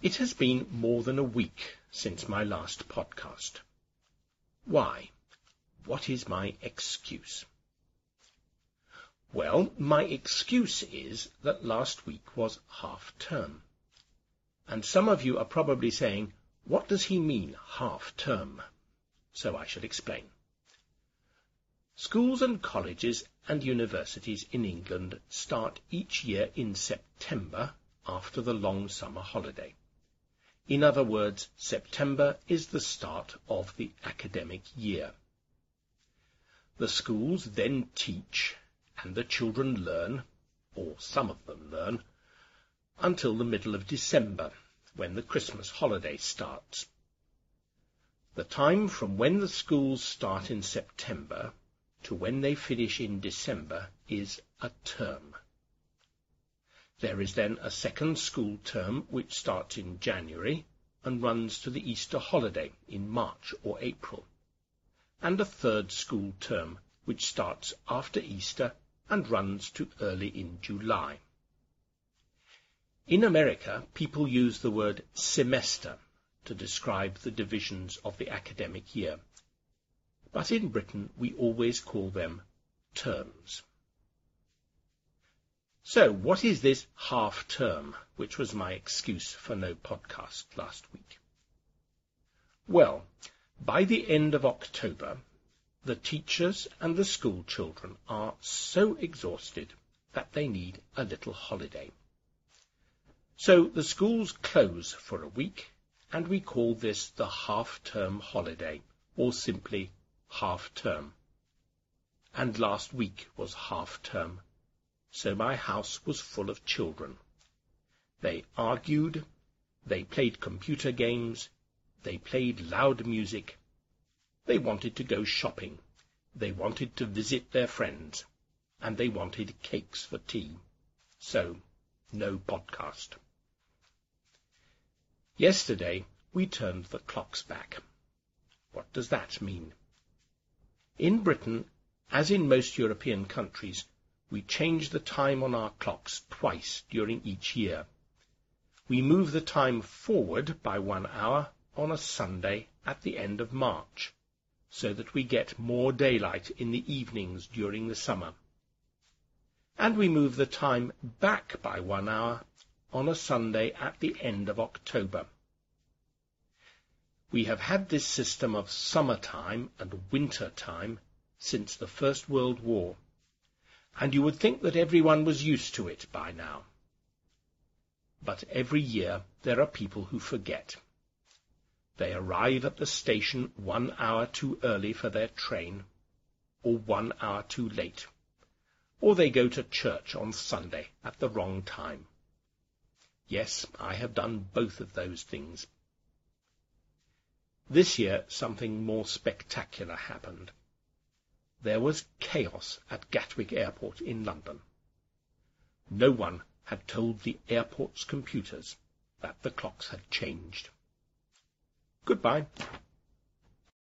It has been more than a week since my last podcast. Why? What is my excuse? Well, my excuse is that last week was half term. And some of you are probably saying, what does he mean, half term? So I shall explain. Schools and colleges and universities in England start each year in September after the long summer holiday. In other words, September is the start of the academic year. The schools then teach and the children learn, or some of them learn, until the middle of December, when the Christmas holiday starts. The time from when the schools start in September to when they finish in December is a term. There is then a second school term which starts in January and runs to the Easter holiday in March or April, and a third school term which starts after Easter and runs to early in July. In America, people use the word semester to describe the divisions of the academic year, but in Britain we always call them terms. So, what is this half term, which was my excuse for no podcast last week? Well, by the end of October, the teachers and the school children are so exhausted that they need a little holiday. So the schools close for a week, and we call this the half-term holiday, or simply half-term. And last week was half-term so my house was full of children. They argued, they played computer games, they played loud music, they wanted to go shopping, they wanted to visit their friends, and they wanted cakes for tea. So, no podcast. Yesterday, we turned the clocks back. What does that mean? In Britain, as in most European countries, we change the time on our clocks twice during each year. We move the time forward by one hour on a Sunday at the end of March, so that we get more daylight in the evenings during the summer. And we move the time back by one hour on a Sunday at the end of October. We have had this system of summer time and winter time since the First World War and you would think that everyone was used to it by now. But every year there are people who forget. They arrive at the station one hour too early for their train, or one hour too late, or they go to church on Sunday at the wrong time. Yes, I have done both of those things. This year something more spectacular happened there was chaos at Gatwick Airport in London. No one had told the airport's computers that the clocks had changed. Goodbye.